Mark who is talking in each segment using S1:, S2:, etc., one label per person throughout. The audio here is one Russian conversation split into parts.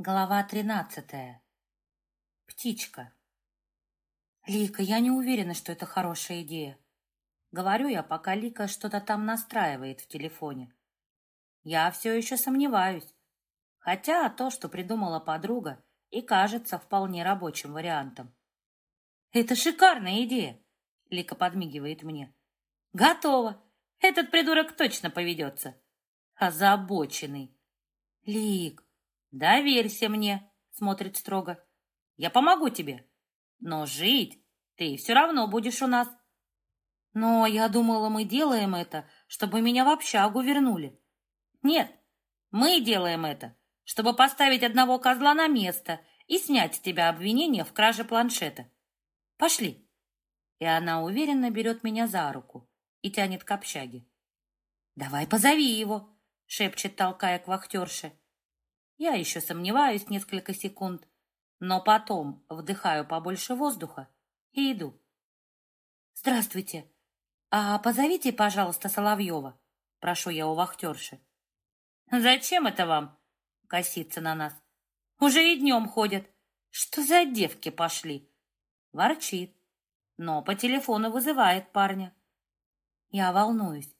S1: Глава тринадцатая. Птичка. Лика, я не уверена, что это хорошая идея. Говорю я, пока Лика что-то там настраивает в телефоне. Я все еще сомневаюсь. Хотя то, что придумала подруга, и кажется вполне рабочим вариантом. «Это шикарная идея!» — Лика подмигивает мне. «Готово! Этот придурок точно поведется!» «Озабоченный!» «Лик, «Доверься мне», — смотрит строго. «Я помогу тебе, но жить ты все равно будешь у нас». «Но я думала, мы делаем это, чтобы меня в общагу вернули». «Нет, мы делаем это, чтобы поставить одного козла на место и снять с тебя обвинение в краже планшета. Пошли». И она уверенно берет меня за руку и тянет к общаге. «Давай позови его», — шепчет, толкая к вахтерше. Я еще сомневаюсь несколько секунд, но потом вдыхаю побольше воздуха и иду. «Здравствуйте. А позовите, пожалуйста, Соловьева», — прошу я у вахтерши. «Зачем это вам?» — косится на нас. «Уже и днем ходят. Что за девки пошли?» Ворчит, но по телефону вызывает парня. Я волнуюсь.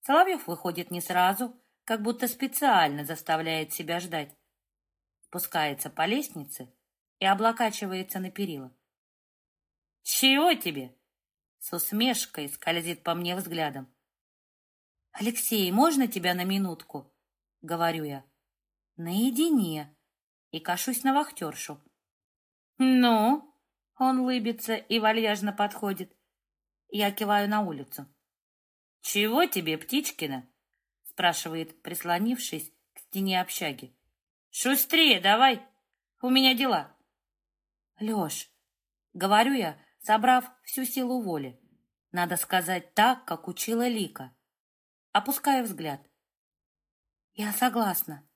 S1: Соловьев выходит не сразу, как будто специально заставляет себя ждать. Спускается по лестнице и облокачивается на перила. «Чего тебе?» С усмешкой скользит по мне взглядом. «Алексей, можно тебя на минутку?» — говорю я. «Наедине» и кашусь на вахтершу. «Ну?» — он лыбится и вальяжно подходит. Я киваю на улицу. «Чего тебе, Птичкина?» Спрашивает, прислонившись к стене общаги. «Шустрее давай! У меня дела!» «Леш, говорю я, собрав всю силу воли, надо сказать так, как учила Лика. Опускаю взгляд. Я согласна.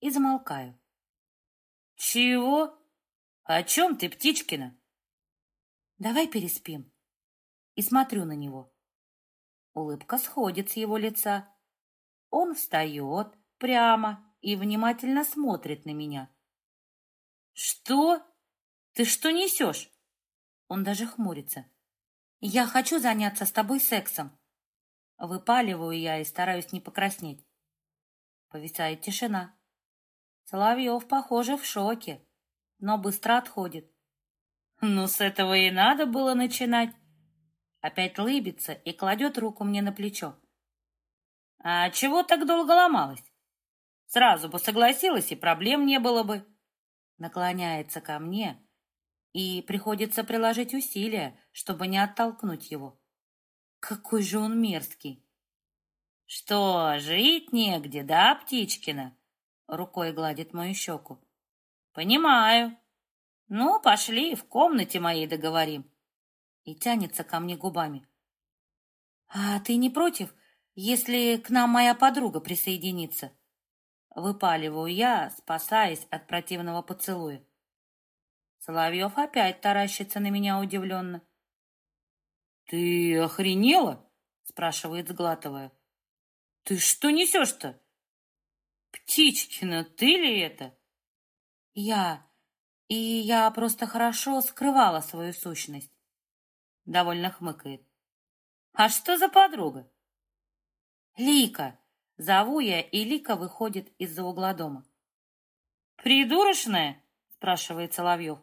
S1: И замолкаю. «Чего? О чем ты, Птичкина?» «Давай переспим». И смотрю на него. Улыбка сходит с его лица. Он встает прямо и внимательно смотрит на меня. «Что? Ты что несешь?» Он даже хмурится. «Я хочу заняться с тобой сексом». Выпаливаю я и стараюсь не покраснеть. Повисает тишина. Соловьев, похоже, в шоке, но быстро отходит. Ну, с этого и надо было начинать. Опять лыбится и кладет руку мне на плечо. А чего так долго ломалась? Сразу бы согласилась, и проблем не было бы. Наклоняется ко мне, и приходится приложить усилия, чтобы не оттолкнуть его. Какой же он мерзкий. Что, жить негде, да, Птичкина? Рукой гладит мою щеку. Понимаю. Ну, пошли, в комнате моей договорим. И тянется ко мне губами. А ты не против, если к нам моя подруга присоединится. Выпаливаю я, спасаясь от противного поцелуя. Соловьев опять таращится на меня удивленно. «Ты охренела?» — спрашивает, сглатывая. «Ты что несешь-то?» «Птичкина, ты ли это?» «Я. И я просто хорошо скрывала свою сущность». Довольно хмыкает. «А что за подруга?» «Лика!» Зову я, и Лика выходит из-за угла дома. «Придурочная?» — спрашивает Соловьев.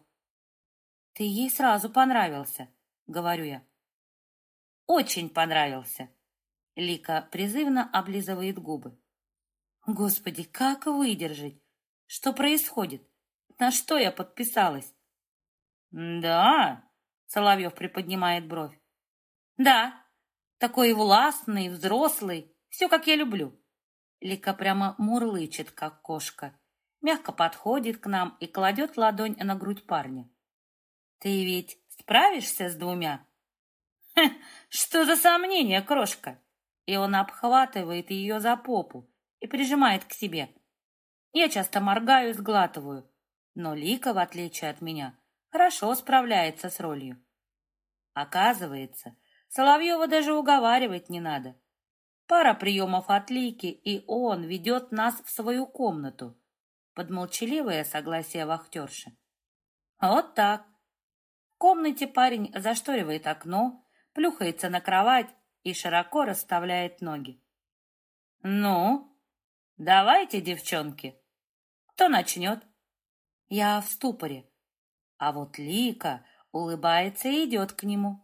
S1: «Ты ей сразу понравился», — говорю я. «Очень понравился». Лика призывно облизывает губы. «Господи, как выдержать? Что происходит? На что я подписалась?» «Да?» — Соловьев приподнимает бровь. «Да, такой властный, взрослый, все, как я люблю. Лика прямо мурлычет, как кошка. Мягко подходит к нам и кладет ладонь на грудь парня. Ты ведь справишься с двумя? Хе, что за сомнение, крошка? И он обхватывает ее за попу и прижимает к себе. Я часто моргаю и сглатываю, но Лика, в отличие от меня, хорошо справляется с ролью. Оказывается, Соловьева даже уговаривать не надо. Пара приемов от Лики, и он ведет нас в свою комнату. под молчаливое согласие вахтерши. Вот так. В комнате парень зашторивает окно, плюхается на кровать и широко расставляет ноги. «Ну, давайте, девчонки, кто начнет?» Я в ступоре. А вот Лика улыбается и идет к нему.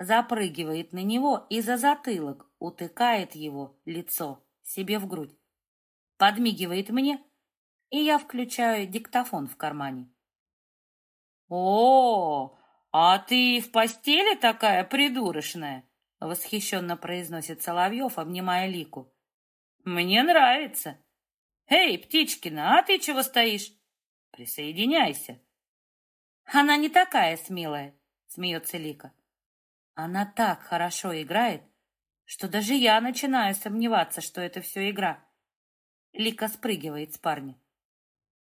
S1: Запрыгивает на него и за затылок утыкает его лицо себе в грудь. Подмигивает мне, и я включаю диктофон в кармане. «О, а ты в постели такая придурочная!» Восхищенно произносит Соловьев, обнимая Лику. «Мне нравится!» «Эй, Птичкина, а ты чего стоишь?» «Присоединяйся!» «Она не такая смелая!» Смеется Лика. «Она так хорошо играет, что даже я начинаю сомневаться, что это все игра». Лика спрыгивает с парня.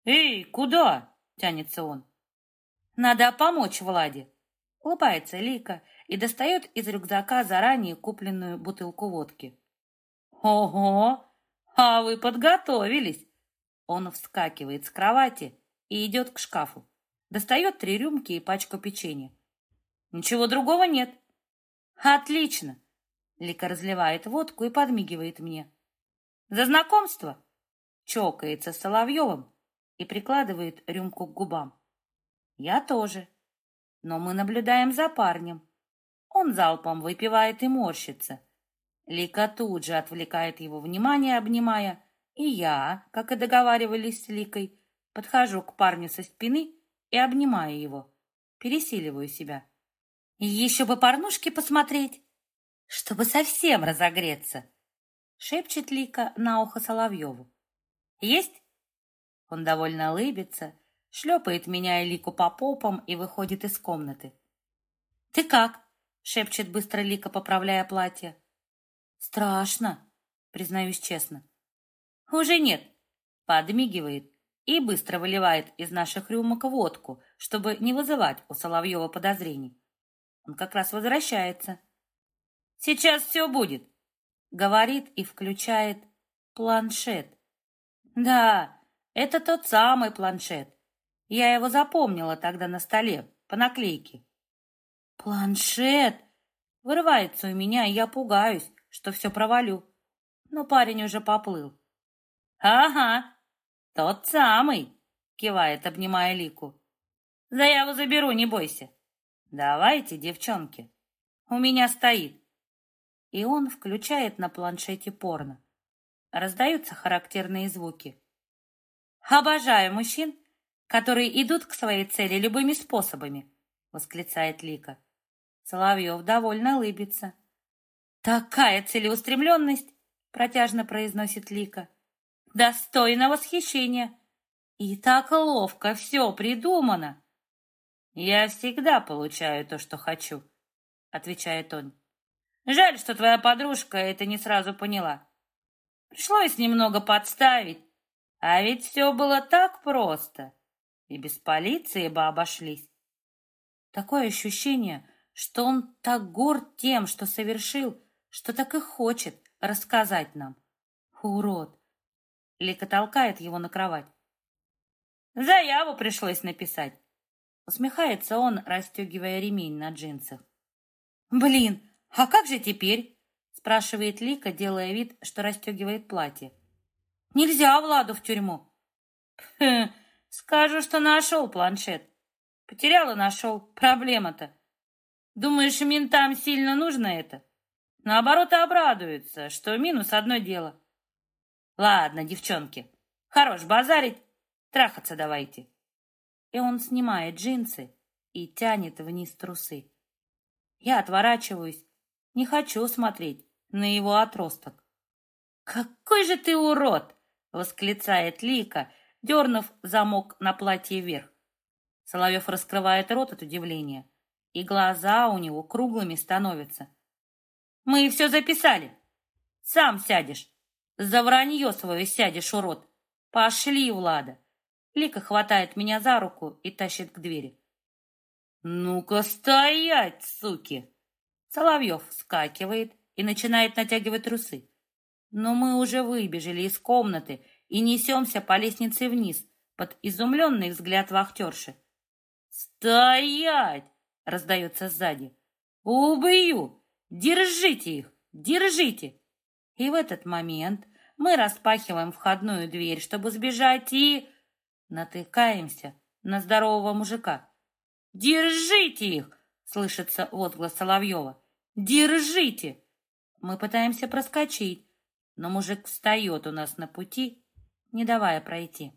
S1: «Эй, куда?» — тянется он. «Надо помочь Владе!» Улыбается Лика и достает из рюкзака заранее купленную бутылку водки. «Ого! А вы подготовились!» Он вскакивает с кровати и идет к шкафу. Достает три рюмки и пачку печенья. «Ничего другого нет». «Отлично!» Лика разливает водку и подмигивает мне. «За знакомство!» Чокается с Соловьевым и прикладывает рюмку к губам. Я тоже. Но мы наблюдаем за парнем. Он залпом выпивает и морщится. Лика тут же отвлекает его внимание, обнимая, и я, как и договаривались с Ликой, подхожу к парню со спины и обнимаю его, пересиливаю себя. Еще бы порнушки посмотреть, чтобы совсем разогреться, шепчет Лика на ухо Соловьеву. Есть? Он довольно улыбится, шлепает меня и Лику по попам и выходит из комнаты. «Ты как?» — шепчет быстро Лика, поправляя платье. «Страшно», — признаюсь честно. «Уже нет», — подмигивает и быстро выливает из наших рюмок водку, чтобы не вызывать у Соловьева подозрений. Он как раз возвращается. «Сейчас все будет», — говорит и включает планшет. «Да, это тот самый планшет. Я его запомнила тогда на столе, по наклейке. Планшет! Вырывается у меня, и я пугаюсь, что все провалю. Но парень уже поплыл. Ага, тот самый, кивает, обнимая Лику. Заяву заберу, не бойся. Давайте, девчонки. У меня стоит. И он включает на планшете порно. Раздаются характерные звуки. Обожаю мужчин, которые идут к своей цели любыми способами, восклицает Лика. Соловьев довольно улыбится. Такая целеустремленность, протяжно произносит Лика. Достойно восхищения. И так ловко все придумано. Я всегда получаю то, что хочу, отвечает он. Жаль, что твоя подружка это не сразу поняла. Пришлось немного подставить, а ведь все было так просто, и без полиции бы обошлись. Такое ощущение, что он так горд тем, что совершил, что так и хочет рассказать нам. Урод! Лика толкает его на кровать. Заяву пришлось написать. Усмехается он, расстегивая ремень на джинсах. Блин, а как же теперь? Спрашивает Лика, делая вид, что расстегивает платье. Нельзя Владу в тюрьму. Хм, скажу, что нашел планшет. Потерял и нашел. Проблема-то. Думаешь, ментам сильно нужно это? Наоборот, обрадуются, что минус одно дело. Ладно, девчонки, хорош базарить, трахаться давайте. И он снимает джинсы и тянет вниз трусы. Я отворачиваюсь, не хочу смотреть на его отросток. «Какой же ты урод!» восклицает Лика, дернув замок на платье вверх. Соловьев раскрывает рот от удивления, и глаза у него круглыми становятся. «Мы все записали. Сам сядешь. За вранье свое сядешь, урод. Пошли, Влада!» Лика хватает меня за руку и тащит к двери. «Ну-ка стоять, суки!» Соловьев вскакивает и начинает натягивать трусы. Но мы уже выбежали из комнаты и несемся по лестнице вниз, под изумленный взгляд вахтерши. «Стоять!» — раздается сзади. «Убью! Держите их! Держите!» И в этот момент мы распахиваем входную дверь, чтобы сбежать, и натыкаемся на здорового мужика. «Держите их!» — слышится отглас Соловьева. «Держите!» Мы пытаемся проскочить, но мужик встает у нас на пути, не давая пройти.